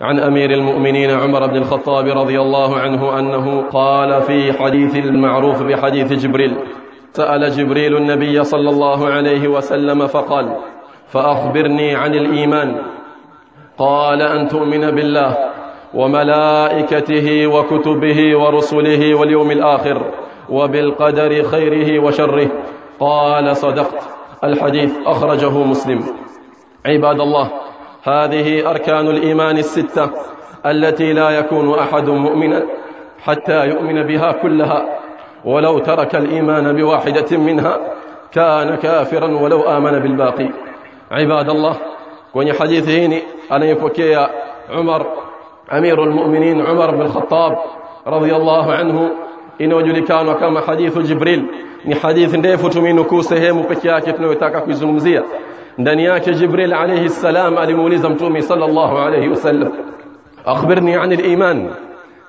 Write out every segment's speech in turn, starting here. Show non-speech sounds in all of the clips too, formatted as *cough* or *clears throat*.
عن أمير المؤمنين عمر بن الخطاب رضي الله عنه أنه قال في حديث المعروف بحديث جبريل. سأل جبريل النبي صلى الله عليه وسلم فقال فأخبرني عن الإيمان. قال أن تؤمن بالله وملائكته وكتبه ورسله واليوم الآخر وبالقدر خيره وشره. قال صدقت. الحديث أخرجه مسلم. عباد الله هذه أركان الإيمان الستة التي لا يكون أحد مؤمنا حتى يؤمن بها كلها. ولو ترك الإيمان بواحدة منها كان كافرا ولو آمن بالباقي. عباد الله وني حديثين أن يفكي عمر أمير المؤمنين عمر بن الخطاب رضي الله عنه إن وجل كان كما حديث جبريل. ni hadithi ndefu tumeinukuu sehemu peke yake tunayotaka kuizungumzia ndani yake Jibril alayhi salam alimuuliza mtume sallallahu alayhi wasallam akhbirni an al-iman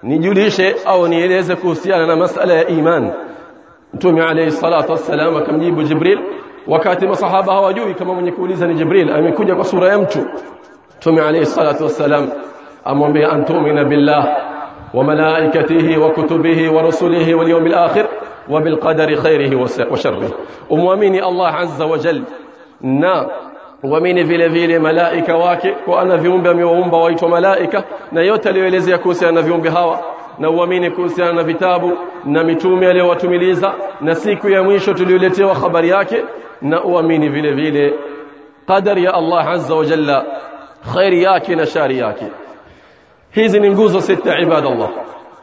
nijulishe au nieleze kuhusiana na masala ya iman mtume alayhi salatu wassalam akamjibu Jibril wakati masahaba hawajui kama mwenye kuuliza ni Jibril amekuja kwa sura ya mtu mtume alayhi salatu wassalam amwambia antumina billah wa malaikatihi wa kutubihi wa rusulihi wal yawmil akhir wa bil qadari khairihi wa sharrihi umwamini Na uamini vile vile malaika wake kwa ana viumbe amewaumba waitwa malaika na yote aliyoelezea kuhusiana na viumbe hawa na uamini kuhusiana na vitabu na mitume aliyowatumiliza na siku ya mwisho tuliyoletewa habari yake na uamini vile vile qadari ya Allah azza wa jalla khairi yake na shari yake hizi ni nguzo sita ibadallah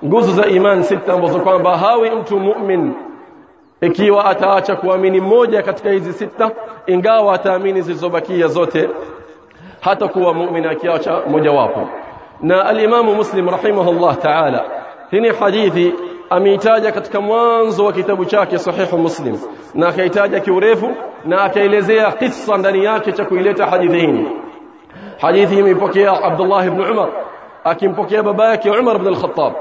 nguzo za iman sita ambazo kwamba hawi mtu mu'min ikiwa ataacha kuamini moja katika hizi sita ingawa ataamini zilizobakia zote hata kuwa muumini akiacha mojawapo na alimamu muslim rahimahullah taala hii hadithi ameitaja katika mwanzo wa kitabu chake sahihu muslim na akaitaja kiurefu na akaelezea kisa ndani yake cha kuileta hadithi hii hadithi imepokea Abdullah ibn Umar akimpokea baba yake Umar ibn al-Khattab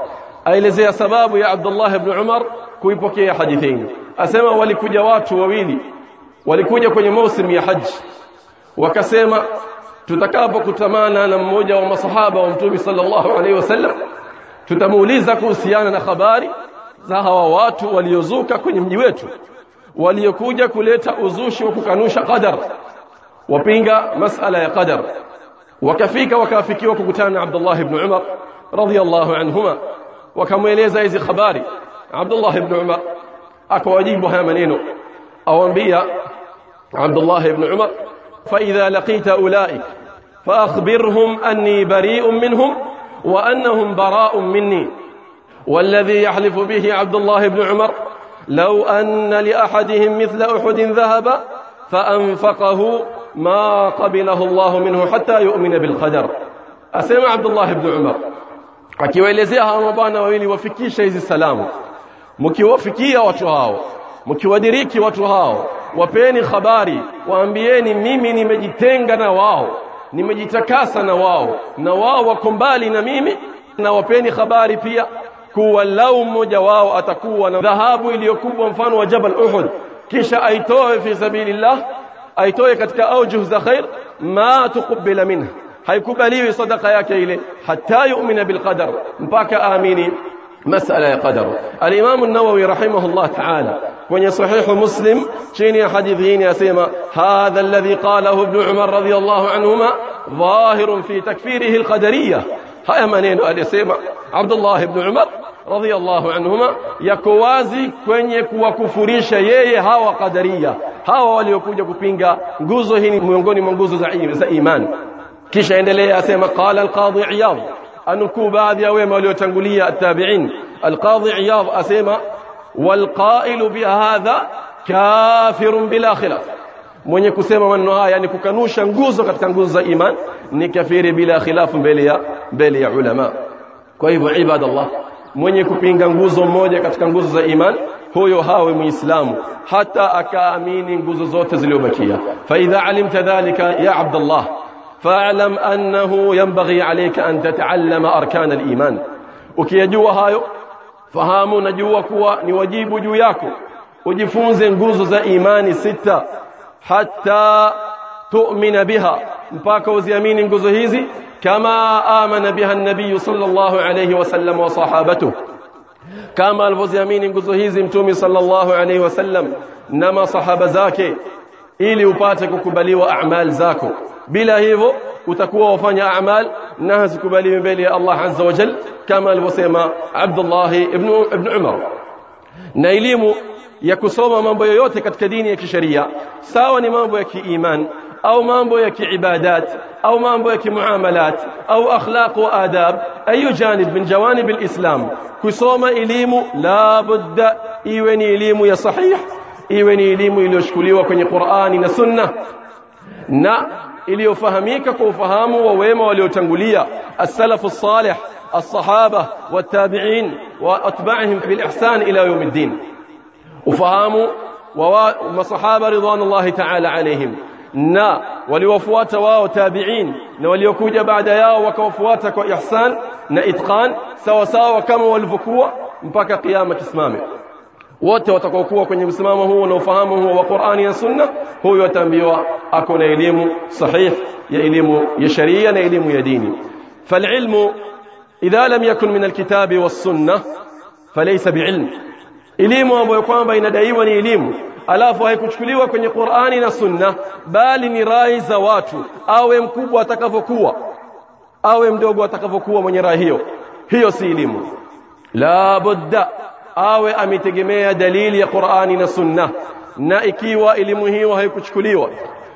aelezea sababu ya Abdullah ibn Umar kuipokea hadithi hii asema walikuja watu wawili walikuja kwenye mausimu ya haji wakasema tutakapokutamana na mmoja wa masahaba wa mtume sallallahu alaihi wasallam tutamuuliza kuhusiana na habari za hawa watu waliozuka kwenye mji wetu waliokuja kuleta uzushi wa kukanusha qadar wapinga masala ya qadar wakafika wakafikiwa kukutana na Abdullah ibn Umar radhiyallahu anhuma wakamweleza hizi habari Abdullah ibn Umar akawajibu haya maneno awambia Abdullah ibn Umar فإذا لقيت أولئك فأخبرهم أني بريء منهم وأنهم براء مني. والذي يحلف به عبد الله بن عمر لو أن لأحدهم مثل أحد ذهب فأنفقه ما قبله الله منه حتى يؤمن بالقدر. أسمع عبد الله بن عمر. akiwaelezea hawa mabwana wawili wafikishe hizi salamu mkiwafikia watu hao mkiwadiriki watu hao wapeni habari waambieni mimi nimejitenga na wao nimejitakasa na wao na wao wako mbali na mimi na wapeni habari pia kuwa lau mmoja wao atakuwa na dhahabu iliyokubwa mfano wa Jabal Uhud kisha aitoe fi sabilillah aitoe katika aujuh za khair ma tuqbila minha haikubaliwi sadaka yake ile hatta yu'mina bilqadar mpaka aamini مسألة يا قدر. الإمام النووي رحمه الله تعالى وني صحيح مسلم شيني حديثين يا سيما. هذا الذي قاله ابن عمر رضي الله عنهما ظاهر في تكفيره القدرية. هيا منين يا سيما. عبد الله بن عمر رضي الله عنهما يكوازي كوني كوا كفريشة يي هاو قدرية. هاو وليكوجا كوبينجا جوزهين ميونغوني من جوزه زعيم إيمان كيش عند لي يا سيما؟ قال القاضي عياض. أنكو بعد يا ويما وليتنقلية التابعين. القاضي عياض أسيما والقائل بهذا كافر بلا خلاف. من يكسيما من نهاية يعني كنوشا نقوز قد كنقوز إيمان. نكفير بلا خلاف بلي بلي علماء. كيف عباد الله. من يكفين نقوز موجة قد كنقوز إيمان. هو يهاوي من إسلام حتى أكامين نقوز زوت زلوبكية فإذا علمت ذلك يا عبد الله فاعلم أنه ينبغي عليك أن تتعلم أركان الإيمان. وكي يجوا هاي فهامو نجوا كوا نواجيب جوياكو وجفون زين قوزو زا إيماني ستة حتى تؤمن بها. مباكو زيامين قوزو هيزي كما آمن بها النبي صلى الله عليه وسلم وصحابته. كما الفوزيامين قوزو هيزي متومي صلى الله عليه وسلم نما صحاب زاكي إلي وباتكو كبلي وأعمال زاكو bila hivyo utakuwa wafanya a'mal na hazikubaliwi mbele ya Allah azza wa jal kama alivyosema Abdullah ibn ibn Umar na elimu ya kusoma mambo yoyote katika dini ya kisheria sawa ni mambo ya kiiman au mambo ya kiibadat au mambo ya kimuamalat au akhlaq wa adab ayu janib min jawanib alislam kusoma elimu la budda iwe ni elimu ya sahih iwe ni elimu iliyochukuliwa kwenye Qur'ani na Sunna na iliyofahamika kwa ufahamu wa wema waliotangulia as-salafu salih الصحابة والتابعين وأتباعهم بالإحسان إلى يوم الدين ufahamu wa masahaba ridwanullahi ta'ala alaihim na waliofuata wao tabi'in na waliokuja baada yao wakawafuata kwa ihsan na itqan sawa sawa kama walivyokuwa mpaka kiyama kisimame wote watakaokuwa kwenye msimamo huo na ufahamu huo wa Qur'ani na Sunna huyo ataambiwa ako na elimu sahih ya elimu ya sharia na elimu ya dini فالعلم إذا لم يكن من الكتاب والسنة فليس بعلم elimu ambayo kwamba inadaiwa ni elimu alafu haikuchukuliwa kwenye Qur'ani na Sunna bali ni rai za watu awe mkubwa atakavyokuwa awe mdogo atakavyokuwa mwenye rai hiyo hiyo si elimu la budda awe ametegemea dalili ya Qur'ani na Sunna na ikiwa elimu hiyo haikuchukuliwa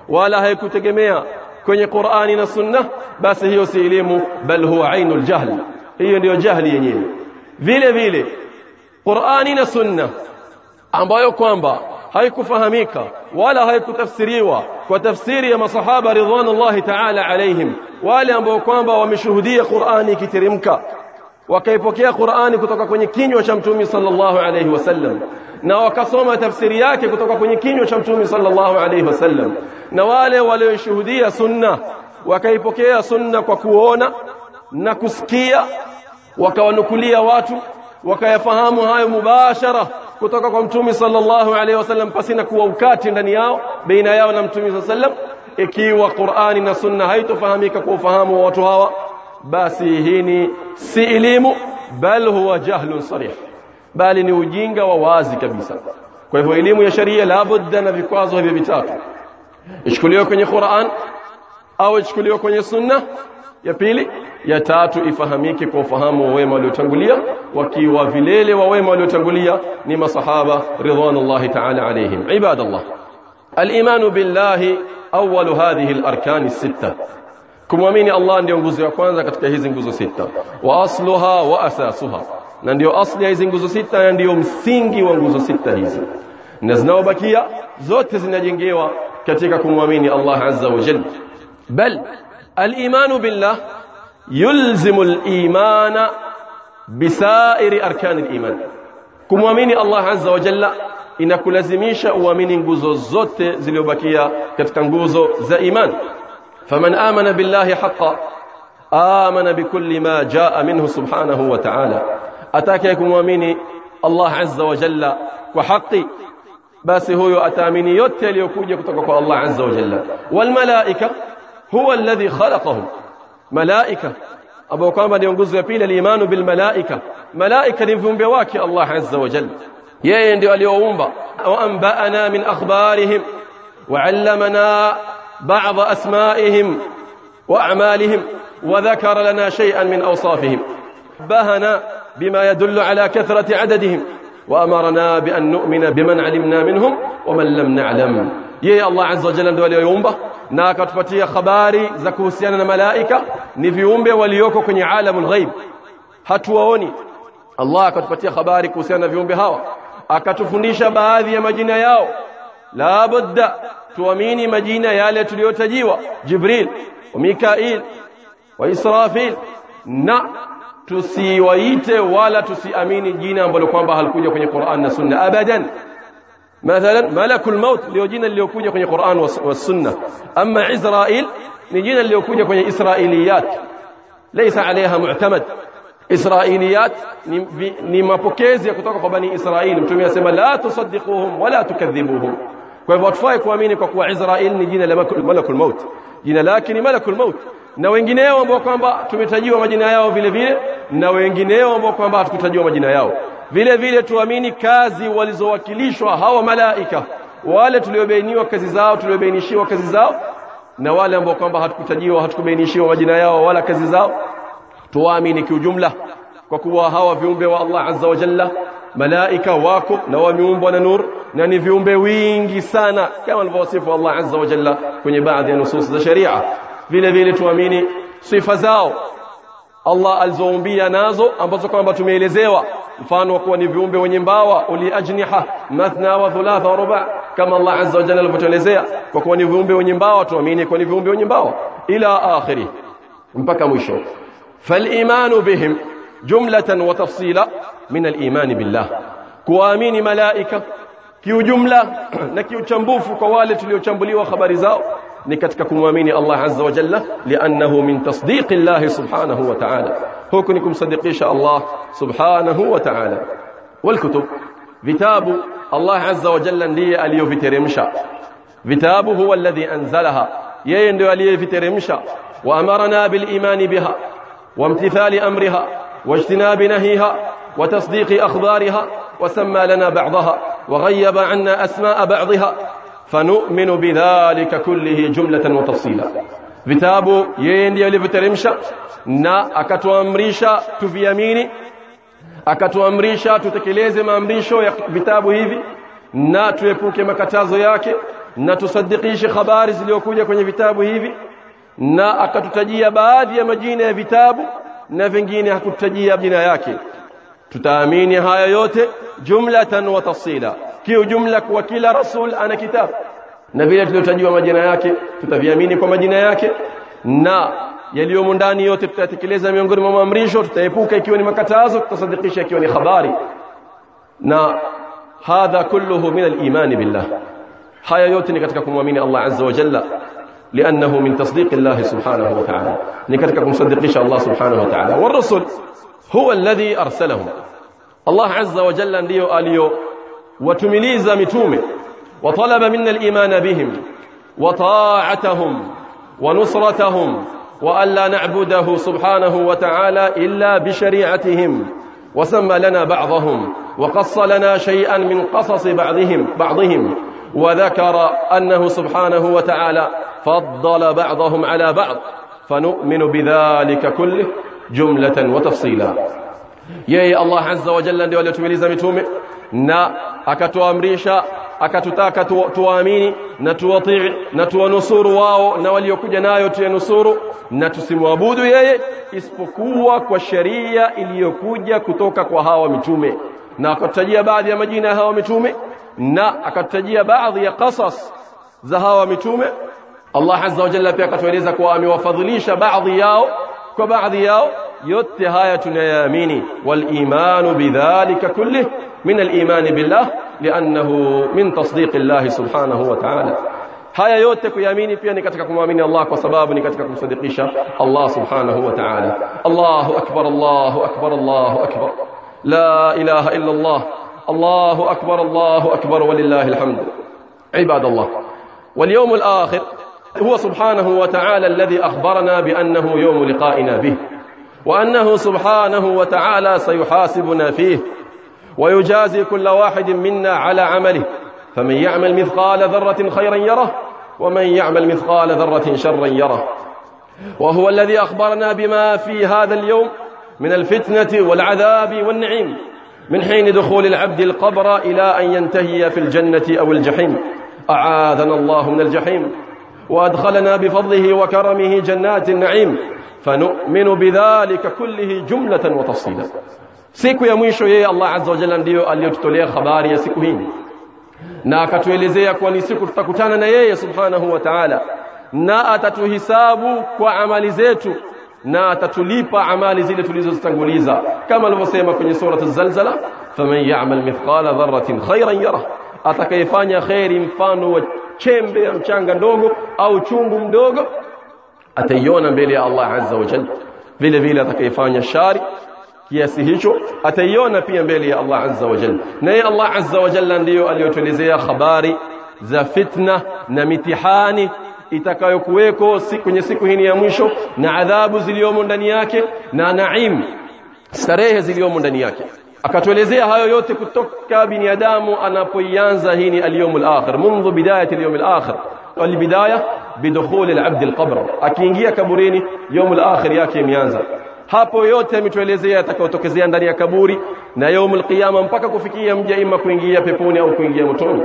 wala haikutegemea kwenye Qur'ani na Sunna basi hiyo si elimu bal huwa ainul jahl hiyo ndiyo jahili yenyewe vile vile Qur'ani na Sunna ambayo kwamba haikufahamika wala haikutafsiriwa kwa tafsiri ya masahaba ridwanullahi ta'ala alaihim wale ambao kwamba wameshuhudia Qur'ani ikiteremka wakaipokea Qur'ani kutoka kwenye kinywa cha Mtume sallallahu alayhi wasallam na wakasoma tafsiri yake kutoka kwenye kinywa cha Mtume sallallahu alayhi wasallam na wale walioshuhudia sunna wakaipokea sunna kwa kuona na kusikia wakawanukulia watu wakayafahamu hayo mubashara kutoka kwa mtume sallallahu alaihi wasallam pasina kuwa ukati ndani yao baina yao na mtume sallam ikiwa Qur'ani na Sunna haitofahamika kwa ufahamu wa watu hawa basi hii ni si elimu bal huwa jahlun sarih bali ni ujinga wa wazi kabisa kwa hivyo elimu ya sharia la budda na vikwazo hivi vitatu ichukuliwe kwenye Qur'an au ichukuliwe kwenye Sunna ya pili ya tatu ifahamike kwa ufahamu wa wema waliotangulia wakiwa vilele wa wema waliotangulia ni masahaba ridwanullahi ta'ala alayhim ibadallah al-iman billahi awwal hadhihi al-arkan as-sittah kumwamini Allah ndio nguzo ya kwanza katika hizi nguzo sita wa asluha wa asasuha na ndio asli ya hizi nguzo sita na ndio msingi wa nguzo sita hizi na zinaobakia zote zinajengewa katika kumwamini Allah azza wa jalla bal al-iman billah يلزم الإيمان بسائر أركان الإيمان kumwamini Allah azza wa jalla inakulazimisha uamini nguzo zote zilizobakia katika nguzo za iman فمن آمن بالله حقا آمن بكل ما جاء منه سبحانه وتعالى. أتاكيكم وميني الله عز وجل وحقي. بس هو يؤتامني يؤتى ليكون يكتبك الله عز وجل. والملائكة هو الذي خلقهم. ملائكة. أبو قام بن ينقذ يبيل الإيمان بالملائكة. ملائكة ينفهم بواكي الله عز وجل. يا يندي أليو أنبأنا من أخبارهم. وعلمنا بعض أسمائهم وأعمالهم وذكر لنا شيئا من أوصافهم. بهنا بما يدل على كثرة عددهم وأمرنا بأن نؤمن بمن علمنا منهم ومن لم نعلم. يي الله عز وجل دولي يومبا ناك تفتي خباري زكو سيانا ملائكة نفي يومبا وليوكو كني عالم الغيب. هتواني الله كتفتي خباري كسيانا في يومبا هوا أكتفنيش بهذه مجينة ياو. لابد tuamini majina yale tuliyotajiwa Jibril wa Mikail wa Israfil na tusiwaite wala tusiamini jina ambalo kwamba halikuja kwenye Qur'an na Sunna abadan مثلا ملك الموت ndio jina lililokuja kwenye Qur'an wa Sunna amma Israil ni jina lililokuja kwenye Israiliyat laysa alaiha mu'tamad Israiliyat ni, mapokezi kutoka kwa bani Israil mtume asema la tusaddiquhum wala tukadhibuhum kwa hivyo hatufai kuamini kwa kuwa Israil ni jina la malakul maut. Jina lake ni malakul maut. Na wengineo ambao kwamba tumetajiwa majina yao vile vile na wengineo ambao kwamba hatukutajiwa majina yao. Vile vile tuamini kazi walizowakilishwa hawa malaika. Wale tuliobainiwa kazi zao tuliobainishiwa kazi zao na wale ambao kwamba hatukutajiwa hatukubainishiwa majina yao wala kazi zao. Tuamini kiujumla kwa kuwa hawa viumbe wa Allah azza wa jalla malaika wako na wameumbwa na nur na ni viumbe wingi sana kama alivyowasifu Allah azza wa jalla kwenye baadhi ya nusus za sharia vile vile tuamini sifa zao Allah alizoumbia nazo ambazo kwamba tumeelezewa mfano wa kuwa ni viumbe wenye mbawa أولي أجنحة مثنى وثلاث ورباع kama الله عز وجل alivyotuelezea kwa kuwa ni viumbe wenye mbawa tuamini kwa ni viumbe wenye mbawa إلى آخره mpaka mwisho فالايمان بهم جمله وتفصيلا من الإيمان بالله. kuwaamini malaika kiujumla *clears throat* na kiuchambuzi kwa wale tuliochambuliwa khabari zao. na katika kumuamini الله عز وجل لأنه من تصديق الله سبحانه وتعالى. هوكنكم صديقي شاء الله سبحانه وتعالى. والكتب كتاب الله عز وجل لي أليو في كتاب هو الذي أنزلها. يندو أليو في وأمرنا بالإيمان بها وامتثال أمرها واجتناب نهيها. وتصديق أخبارها وسمى لنا بعضها وغيب عنا أسماء بعضها فنؤمن بذلك كله جملة وتفصيلا. فتاب يين يليف ترمشا نا أكتو أمريشا تفي يميني أكتو أمريشا تتكليزم أمريشو فتاب هذي نا تيبوك مكتازو ياكي نا تصدقيش خبارز ليوكوية كوني فتاب هذي نا أكتو تجي بادي يمجيني فتاب نا فنجيني أكتو تجي بجنا ياكي tutaamini haya yote jumlatan wa tafsila kiujumla kwa kila rasul ana kitabu na vile tuliotajiwa majina yake tutaviamini kwa majina yake na yaliyomo ndani yote tutatekeleza miongoni mwa maamrisho tutaepuka ikiwa ni makatazo tutasadikisha ikiwa ni habari na hadha kulluhu min al-iman billah haya yote ni katika kumwamini Allah azza wa jalla لأنه من تصديق الله سبحانه وتعالى نكتكم صدقش الله سبحانه وتعالى والرسل هو الذي أرسلهم الله عز وجل ndio alio watumiliza mitume وطلب منا الإيمان بهم وطاعتهم ونصرتهم وألا نعبده سبحانه وتعالى إلا بشريعتهم وسمى لنا بعضهم وقص لنا شيئا من قصص بعضهم بعضهم وذكر أنه سبحانه وتعالى فضل بعضهم على بعض فنؤمن بذلك كله جملة وتفصيلا. يا الله عز وجل عندما يتميز متومي نا أكتو أمريشا أكتتاك تواميني نتوطيع نتو نصور واو. نوالي وكجنا يتو نصور نتو سموابود يهي اسفقوة والشرية اللي يكوجة كتوكا وهاو متومي نا أكتجي بعض يمجينا هاو متومي نا أكتجي بعض يقصص زهاو متومي الله عز وجل بيكتو يريزك وامي وفضليش بعض ياو. Haya tunayaamini wal imanu bidhalika kullih min al iman billah li'annahu min tasdiq Allah subhanahu wa ta'ala haya yote kuyaamini pia ni katika kumwamini Allah kwa sababu ni katika kumsadikisha Allah subhanahu wa ta'ala Allahu akbar Allahu akbar Allahu akbar لا إله إلا الله الله أكبر الله أكبر ولله الحمد عباد الله واليوم الآخر هو سبحانه وتعالى الذي أخبرنا بأنه يوم لقائنا به وأنه سبحانه وتعالى سيحاسبنا فيه ويجازي كل واحد منا على عمله فمن يعمل مثقال ذرة خيرا يره ومن يعمل مثقال ذرة شرا يره. وهو الذي أخبرنا بما في هذا اليوم من الفتنة والعذاب والنعيم من حين دخول العبد القبر إلى أن ينتهي في الجنة أو الجحيم. أعاذنا الله من الجحيم. وأدخلنا بفضله وكرمه جنات النعيم فنؤمن بذلك كله جملة وتفصيلا siku ya mwisho yeye Allah azza wa jalla ndiyo aliyotutolea habari ya siku hii na akatuelezea kuwa ni siku tutakutana na yeye subhanahu wa ta'ala na atatuhisabu kwa amali zetu na atatulipa amali zile tulizozitanguliza kama alivyosema kwenye suratu zalzala faman ya'mal mithqala dharratin khayran yara atakayefanya khairi mfano wa chembe ya mchanga ndogo au chungu mdogo ataiona mbele ya Allah azza wa jalla vile vile atakayefanya shari kiasi hicho ataiona pia mbele ya Allah azza wa jalla naye Allah azza wa jalla ndiyo aliyotuelezea habari za fitna na mitihani itakayokuweko kwenye siku hii ya mwisho na adhabu ziliomo ndani yake na naim starehe ziliomo ndani yake akatuelezea hayo yote kutoka binadamu anapoianza hii ni al-yawm al-akhir منذ والبدايه بدخول العبد القبر akiingia kaburini يوم الآخر yake imeanza hapo yote ametuelezea atakayotokezea ndani ya kaburi na يوم القيامه mpaka kufikia mja ima kuingia peponi au kuingia motoni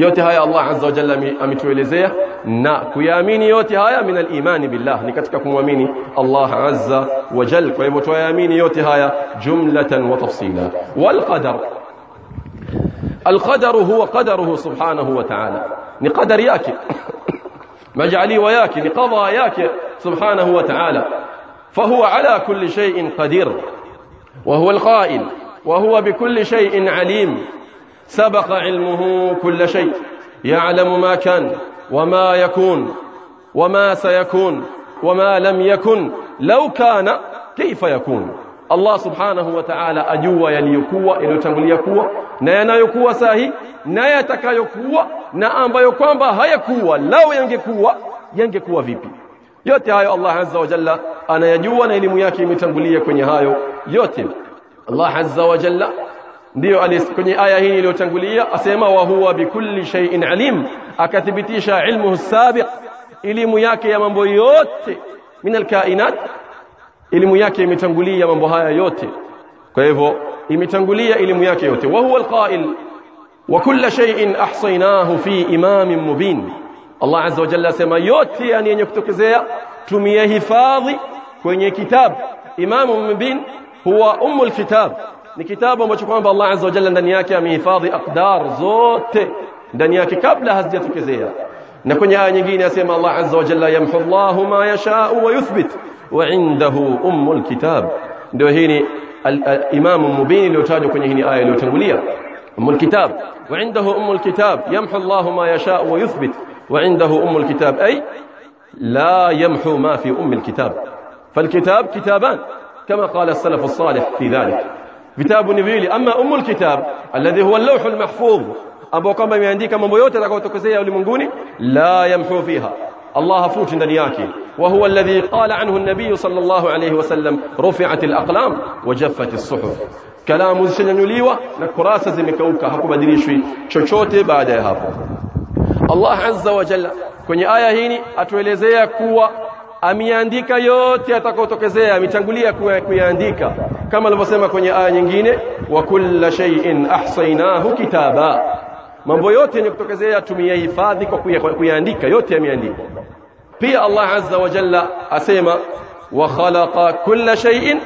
yote haya Allah azza wa jalla ametuelezea na kuyaamini yote haya min al-imani billah ni katika kumwamini Allah azza wa jalla kwa hivyo tuyaamini yote haya jumlatan wa tafsila wal qadar القدر هو قدره سبحانه وتعالى ni qadari yake majaliwa yake ni qadha yake subhanahu wa ta'ala فهو على كل شيء قدير وهو القائل وهو بكل شيء عليم سبق علمه كل شيء يعلم ما كان وما يكون وما سيكون وما لم يكن لو كان كيف يكون. الله سبحانه وتعالى أجوى يليكوى إلو تنبليكوى نينا يكوى ساهي نيتك يكوى نأمب يكوى أمبا هيكوى لو ينجكوى ينجكوى فيبي. yote hayo allah azza wa jalla anayajua na elimu yake imetangulia kwenye hayo yote allah azza wa ndiyo kwenye aya hii iliyotangulia asema wa huwa bikulli shay'in alim akathibitisha ilmuhu sabiq elimu yake ya mambo yote min alkainat elimu yake imetangulia mambo haya yote kwa hivyo imetangulia elimu yake yote wa huwa alqa'il wa kulla shay'in ahsaynahu fi imamin mubin Allah azza wa jalla asema yote yani yenye kutokezea tumiyahifadhi kwenye kitabu imamu mubin huwa umul kitab ni kitabu ambacho kwamba Allah azza wa jalla ndani yake amehifadhi aqdar zote ndani yake kabla hazijatokezea na kwenye aya nyingine asema Allah azza wa jalla yamhu Allahu ma yasha'u wa yuthbit wa indahu ummul kitab ndio hii ni al-imam mubin iliyotajwa kwenye hii aya iliyotangulia ummul kitab wa indahu ummul kitab yamhu Allahu ma yasha'u wa yuthbit wa indahu ummul kitab ay la yamhu ma fi ummil kitab فالكتاب كتابان كما قال السلف الصالح في ذلك vitabu ni viwili ama umul kitab alladhi huwa al-lawh al-mahfuz ambao kwamba imeandika mambo yote yatakayotokezea ulimwenguni la yamhu fiha Allah hafuti ndani yake wa huwa alladhi qala anhu an-nabiy sallallahu alayhi wasallam rufi'at al-aqlam wa jaffat as-suhuf kalamu zishanyanyuliwa na kurasa zimekauka hakubadilishwi chochote baada ya hapo Allah azza wa jalla kwenye aya hii atuelezea kuwa ameandika yote atakayotokezea ametangulia kuyaandika kama alivyosema kwenye aya nyingine wa kulla shay'in ahsaynahu kitaba mambo yote yenye kutokezea tumeyahifadhi kwa kuyaandika yote yameandikwa pia Allah azza wa jalla asema wa khalaqa kulla shay'in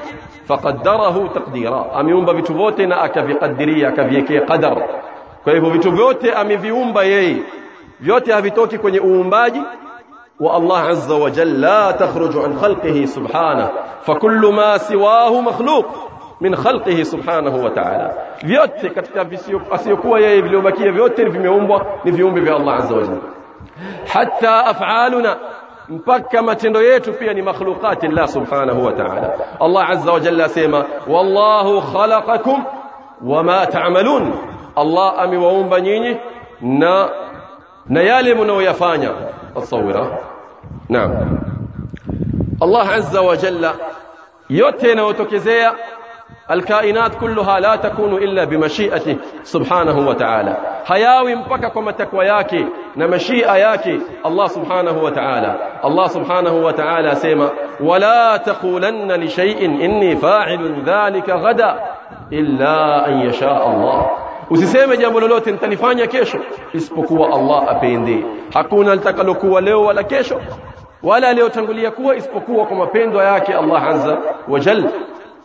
faqaddarahu taqdira ameumba vitu vyote na akavikadiria akaviwekea qadar kwa hivyo vitu vyote ameviumba yeye vyote havitoki kwenye uumbaji والله عز وجل لا تخرج عن خلقه سبحانه فكل ما سواه مخلوق من خلقه سبحانه وتعالى vyote katika asiyokuwa yeye vilivyobakia vyote vimeumbwa ni viumbe vya Allah azza wa jalla hatta af'aluna mpaka matendo yetu pia ni makhluqati Allah subhanahu wa ta'ala Allah azza wa jalla asema wallahu khalaqakum wama ta'malun Allah amewaumba nyinyi na na yale mnaoyafanya أصوره نعم. الله عز وجل يؤتينا وتكزي الكائنات كلها لا تكون إلا بمشيئته سبحانه وتعالى. هياوي مبككم التكوياك نمشيئ ياك الله سبحانه وتعالى. الله سبحانه وتعالى سيما. ولا تقولن لشيء إني فاعل ذلك غدا إلا أن يشاء الله. Usiseme jambo lolote nitalifanya kesho isipokuwa Allah apende hakuna litakalokuwa leo wala kesho wala aliyotangulia kuwa isipokuwa kwa mapendo yake Allah azza wa jalla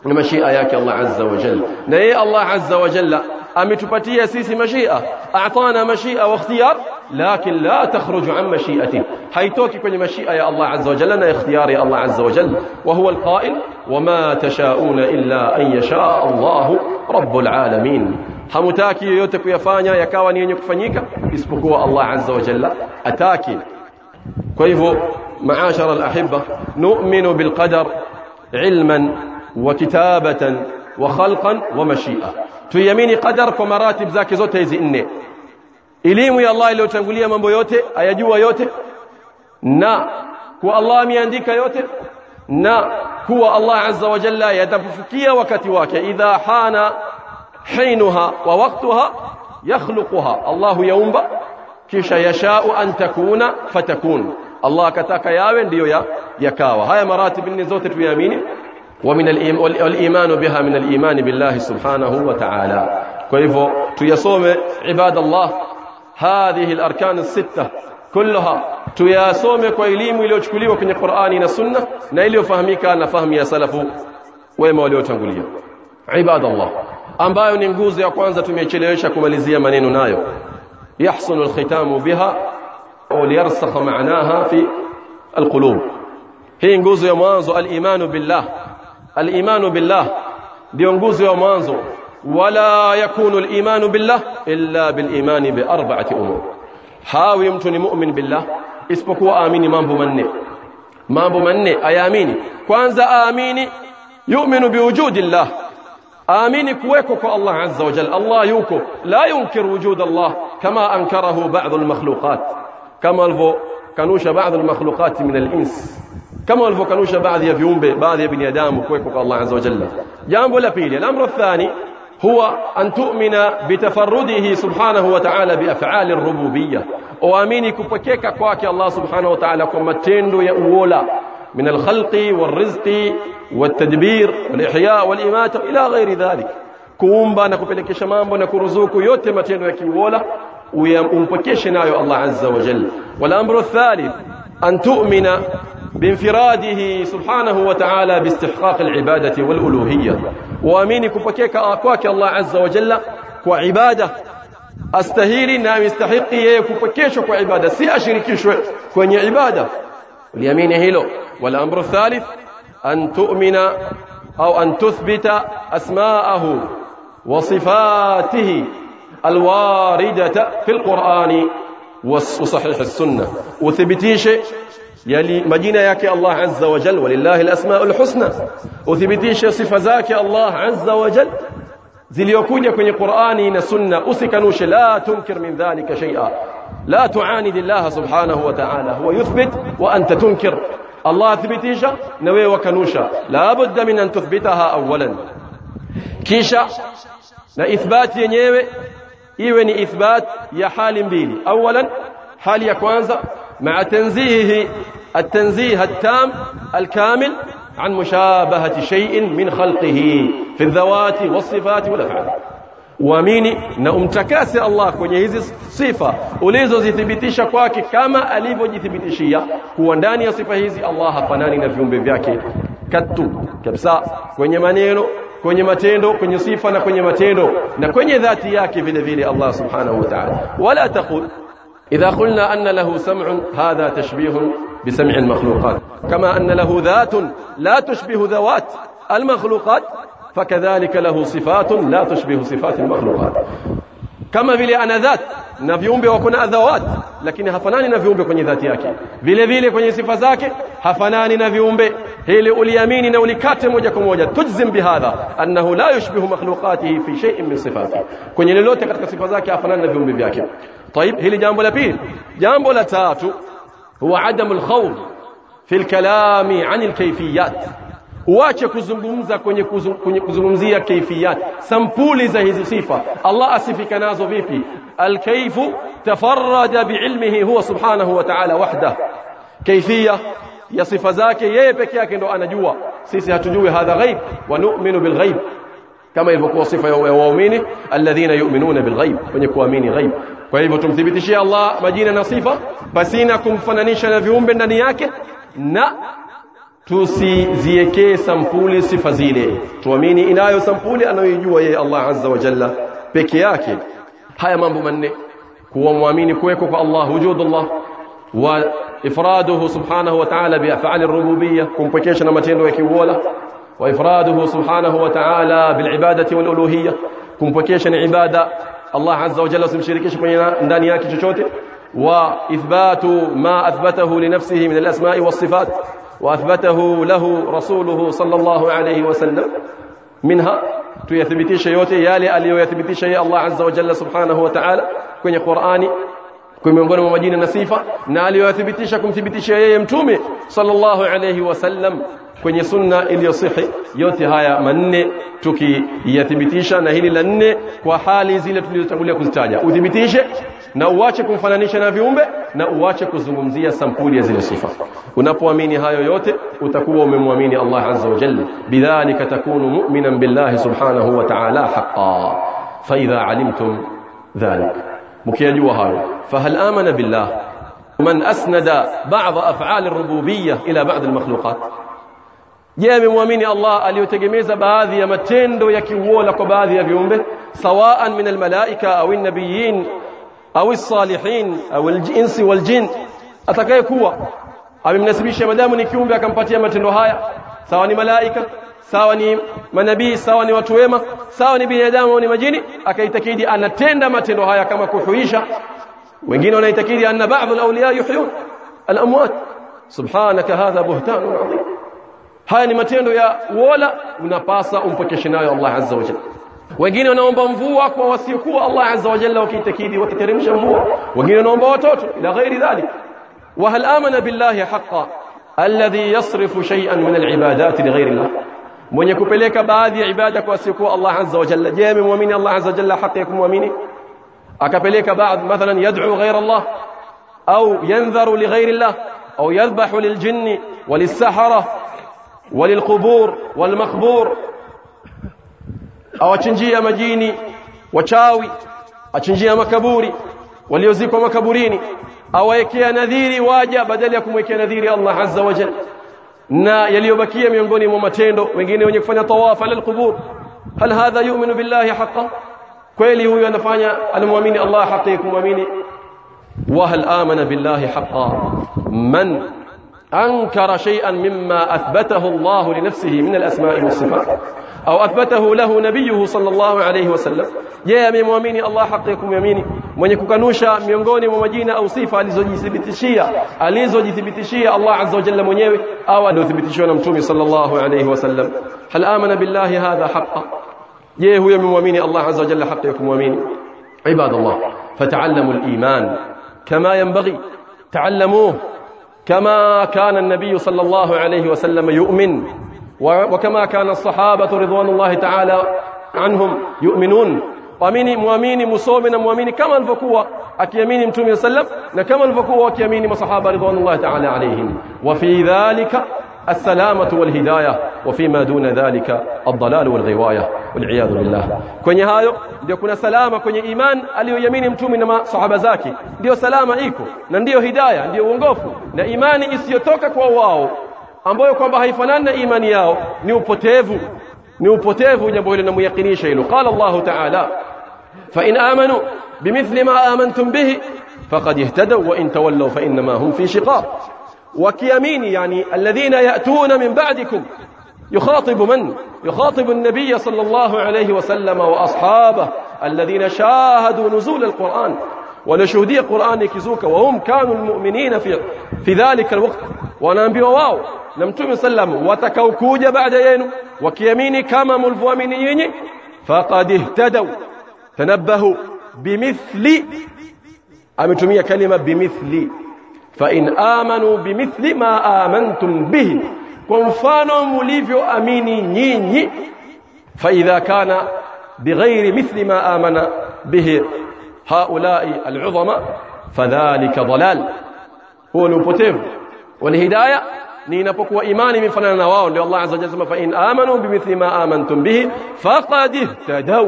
na mashia yake Allah azza wa jalla na yeye Allah azza wa jalla ametupatia sisi mashia a'tana mashia wa ikhtiyar mashiatihi haitoki kwenye mashia ya Allah azza wa jalla na ikhtiyari ya Allah azza wa jalla wa huwa alqa'il wama tashauna illa an yasha Allah rabbul alamin hamutaki yoyote kuyafanya yakawa ni yenye kufanyika isipokuwa Allah azza wa jalla ataki kwa hivyo maashara alahibba nu'minu bilqadar ilman وكتابة وخلقا ومشيئة tuiamini qadar kwa maratib zake zote hizi nne elimu ya Allah iliyotangulia mambo yote ayajua yote na kuwa Allah ameandika yote na kuwa Allah azza wa jalla yatafufikia wakati wake idha hana حينها ووقتها يخلقها. الله يومبا كيش يشاء أن تكون فتكون. الله كتاك ياوين ديو يا يكاوى. هاي مراتب النزوت في يميني. ومن الإيمان بها من الإيمان بالله سبحانه وتعالى. كيف تيصوم عباد الله هذه الأركان الستة كلها. تيصوم كويليم ويلوشكولي وكن القرآن إلى السنة. نيلو فهميك كان فهمي يا سلف ويما وليو عباد الله. Ambayo ni nguzo ya kwanza tumechelewesha kumalizia maneno nayo yahsunu alkhitamu biha au liyarsakha ma'naha fi alqulub hii nguzo ya mwanzo al-imanu billah al-imanu billah ndio nguzo ya mwanzo wala yakunu al-imanu billah illa bil-imani bi arba'ati umur hawi mtu ni mu'min billah isipokuwa aamini mambo manne mambo manne ayaamini kwanza aamini yu'minu biwujudillah aamini آميني كويكوكو الله عز وجل. الله يوكو. لا ينكر وجود الله كما أنكره بعض المخلوقات. كما الفو كانوش بعض المخلوقات من الإنس. kama walivyokanusha baadhi ya viumbe baadhi ya binadamu kuweko kwake الله عز وجل. jambo la pili الأمر الثاني هو أن تؤمن بتفرده سبحانه وتعالى بأفعال الربوبية. uamini kupwekeka kwake الله سبحانه وتعالى kwa matendo ya kiuola. من الخلق والرزق والتدبير والإحياء والإماتة إلى غير ذلك. kuumba na kupelekesha mambo na kuruzuku yote matendo ya kiuola umpwekeshe nayo الله عز وجل الثالث أن تؤمن بانفراده سبحانه وتعالى باستحقاق العبادة والألوهية. وأميني كفكيك أكواك الله عز وجل وعبادة أستهيلي نعم يستحقي كفكيش وعبادة سي أشركيش كوني عبادة. اليمين هيلو والأمر الثالث أن تؤمن أو أن تثبت أسماءه وصفاته الواردة في القرآن وصحيح السنة. وثبتيش يلي مدينة ياك الله عز وجل ولله الأسماء الحسنى. وثبتيش صف ذاك الله عز وجل. ذي ليكون يكون قرآنين سنة. أسكنوش لا تنكر من ذلك شيئا. لا تعاند الله سبحانه وتعالى هو يثبت وأنت تنكر. الله ثبتيشا نوي وكنوشا لا بد من أن تثبتها أولا. كيشا لإثبات ينيوي إيوين إثبات يا حال بيلي. أولا حال يكوانزا مع تنزيهه التنزيه التام الكامل عن مشابهة شيء من خلقه في الذوات والصفات والأفعال. Uamini na umtakase Allah kwenye hizi sifa ulizozithibitisha kwake kama alivyojithibitishia kuwa ndani ya sifa hizi Allah hafanani na viumbe vyake katu kabisa kwenye maneno kwenye matendo kwenye sifa na kwenye matendo na kwenye dhati yake vile vile Allah subhanahu wa ta'ala wala taqul إذا قلنا أن له سمع هذا تشبيه بسمع المخلوقات كما أن له ذات لا تشبه ذوات المخلوقات فكذلك له صفات لا تشبه صفات المخلوقات kama vile ana dhat na viumbe wako na adhawat lakini hafanani na viumbe kwenye dhati yake vile vile kwenye sifa zake hafanani na viumbe hili uliamini na ulikate moja kwa moja tujzim bihadha annahu la yushbihu makhluqatihi fi shay'in min sifatihi kwenye lolote katika sifa zake hafanani na viumbe vyake طيب hili jambo la pili jambo la tatu huwa adamu alkhawd fi alkalami an alkayfiyat uache kuzungumza kwenye kuzungumzia kaifiyat sampuli za hizi sifa Allah asifika nazo vipi alkaifu tafarrada biilmihi huwa subhanahu wa ta'ala wahda kaifia ya sifa zake yeye peke yake ndo anajua sisi hatujui hadha ghaib wa nu'minu bil ghaib kama ilivyokuwa sifa ya waumini alladhina yu'minuna bil ghaib wenye kuamini ghaib kwa hivyo tumthibitishie Allah majina na sifa pasina kumfananisha na viumbe ndani yake na tusiziekee sampuli sifa zile tuamini inayo sampuli anayoijua yeye Allah azza wa jalla peke yake haya mambo manne kuwa muamini kuweko kwa Allah wujudullah wa ifraduhu subhanahu wa ta'ala bi af'ali ar-rububiyyah kumpekesha na matendo ya kiuola wa ifraduhu subhanahu wa ta'ala bil ibadati wal uluhiyyah kumpekesha na ibada Allah azza wa jalla usimshirikishe kwenye ndani yake chochote wa ithbatu ma athbatahu li nafsihi min al-asma'i was وأثبته له رسوله صلى الله عليه وسلم. منها تيثبتي شيوتي يالي ألي ويثبتي شيء. الله عز وجل سبحانه وتعالى. كن قرآني كن من قرم مدينة نسيفة نالي ويثبتي شكم ثبتي شيء. يمتومي صلى الله عليه وسلم. كن سنة إلي صحي. يوتي هايا من تكي يثبتي شيء. نهيلي لن وحالي زيلة تقول لك استاجة وثبتي شيء na uache kumfananisha na viumbe na uache kuzungumzia sampuli ya zile sifa unapoamini hayo yote utakuwa umemwamini Allah azza wa jalla bidhalika takunu mu'minan billahi subhanahu wa ta'ala haqqan fa idha alimtum dhalik mkiyajua hayo fahal amana billah man asnada ba'd af'al ar-rububiyyah ila ba'd al-makhluqat je amemwamini Allah aliyotegemeza baadhi ya matendo ya kiuola kwa baadhi ya viumbe sawaan min al-malaika au an-nabiyyin أو الصالحين أو الإنس والجن. أتكاي قوة أبي منسبي شيء مدام نكيوم بيا كم بتيه متنو هايا سواني ملائكة سواني منبي سواني وتوهما سواني بني آدم وني مجيني أكاي تكيدي أن تندا متنو هايا كما كحويشة وجينا أنا تكيدي أن بعض الأولياء يحيون. الأموات. سبحانك هذا بهتان عظيم. هاي متنو يا ولا ونباسا أم شنايا الله عز وجل. Wengine wanaomba mvua kwa wasiokuwa Allah azza wa jalla wakitakidi wakiteremsha mvua wengine wanaomba watoto ila ghairi dhalik وهل آمن بالله حقا الذي يصرف شيئا من العبادات لغير الله mwenye kupeleka baadhi ya ibada kwa siku Allah azza wa jalla je muamini Allah azza wa jalla haki ya kumwamini akapeleka baadhi mathalan yad'u ghayra Allah au yandharu li ghayri Allah au yadhbahu lil jinni walis sahara walil qubur wal maqbur au achinjia majini wachawi achinjia makaburi waliozikwa makaburini awawekea nadhiri waja badala ya kumwekea nadhiri Allah azza wa jalla na yaliyobakia miongoni mwa matendo wengine wenye kufanya tawaf ala alqubur hal hadha yu'minu billahi haqqan kweli huyu anafanya anamwamini Allah haki kumwamini wa hal amana billahi haqqan man أنكر شيئا مما أثبته الله لنفسه من الأسماء والصفات أو أثبته له نبيه صلى الله عليه وسلم. يا أمي مؤميني الله حق يكون يميني من يكوكنوشا ميونغوني ومجينة أو صيفة لزوجي ثبتشية لزوجي ثبتشية الله عز وجل منيوي أو أنه ثبتشو نمتومي صلى الله عليه وسلم. هل آمن بالله هذا حق يا أمي مؤميني الله عز وجل حقكم يكون يميني عباد الله فتعلموا الإيمان كما ينبغي. تعلموه كما كان النبي صلى الله عليه وسلم يؤمن. وكما كان الصحابة رضوان الله تعالى عنهم يؤمنون. وأميني مؤميني مصومنا مؤميني كما الفقوة أكيميني متومي السلف كما الفقوة أكيميني مصحابة رضوان الله تعالى عليهم. وفي ذلك السلامة والهداية وفيما دون ذلك الضلال والغواية والعياذ بالله. كن يهاي ديو كنا سلامة كن إيمان اللي يميني متومنا مع صحابة ذاكي ديو سلامة إيكو نديو هداية ديو ونقوفو نا إيماني إسيوتوكك وواو ambayo kwamba haifanani na imani yao ni upotevu ni upotevu jambo hilo namuyakinisha hilo qala Allah ta'ala fa in amanu bimithli ma amantum bihi faqad ihtadaw wa in tawallaw fa inma hum fi shiqaq وكيامين يعني الذين يأتون من بعدكم يخاطب من يخاطب النبي صلى الله عليه وسلم وأصحابه الذين شاهدوا نزول القرآن ونشهدية قرآن كزوك وهم كانوا المؤمنين في في ذلك الوقت wanaambiwa wao na mtume sallam watakaokuja baada yenu wakiamini kama mlivyoamini nyinyi faqad ihtadaw tanabbahu bimithli ametumia kalima bimithli fa in amanu bimithli ma amantum bihi kwa mfano mlivyoamini nyinyi fa idha kana bighairi mithli ma amana bihi haulai al'udhama fadhalika dhalal huwa ni upotevu والهدايه ni inapokuwa imani imefanana na wao ndio Allah azza wa jalla fa in amanu bimithli ma amantum bihi faqad ihtadaw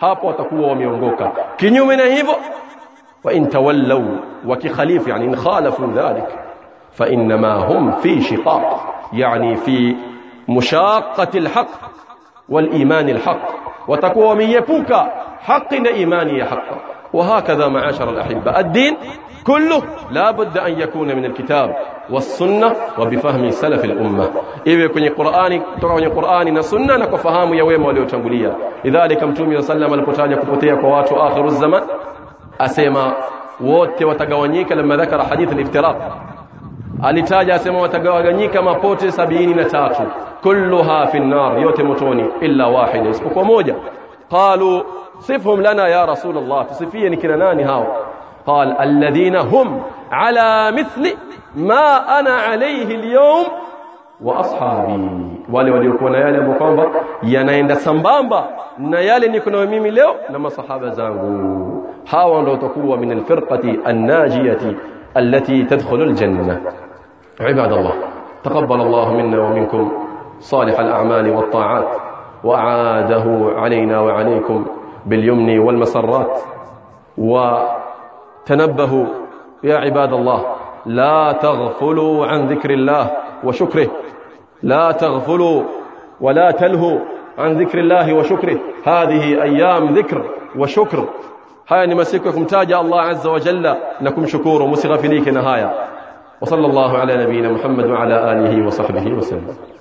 hapo watakuwa wameongoka kinyume na hivyo wa in tawallaw wa kikhalifu yani in khalafu dhalik fa inma hum fi shiqaq yani fi mushaqqati alhaq والايمان الحق watakuwa wameepuka haki na imani ya haki وهكذا معاشر الأحبة. الدين كله لا بد أن يكون من الكتاب والسنة وبفهم سلف الأمة. إذا كني قرآني ترعني قرآني نسنة نكفهام يويم وليو تنبولية لذلك امتومي وسلم القتال يكفتيا قوات آخر الزمن. أسيما ووت وتقوانيك لما ذكر حديث الافتراق. أليتاج أسيما وتقوانيك ما بوتي سبيين نتاتو. كلها في النار. يوتي متوني إلا واحد. اسمك وموجة قالوا صفهم لنا يا رسول الله تصفيه نكرناني هاو. قال الذين هم على مثل ما أنا عليه اليوم وأصحابي. ولي ولي يكون يالي أبو قنبا ينين سنبامبا نيالي نكون ميمي ليو لما صحابة زانبو هاو لو من الفرقة الناجية التي تدخل الجنة. عباد الله تقبل الله منا ومنكم صالح الأعمال والطاعات. وأعاده علينا وعليكم باليمن والمسرات. و تنبهوا يا عباد الله لا تغفلوا عن ذكر الله وشكره. لا تغفلوا ولا تلهوا عن ذكر الله وشكره. هذه أيام ذكر وشكر. هيا نمسككم. تاج الله عز وجل لكم شكور ومسغ في نهاية. وصلى الله على نبينا محمد وعلى آله وصحبه وسلم.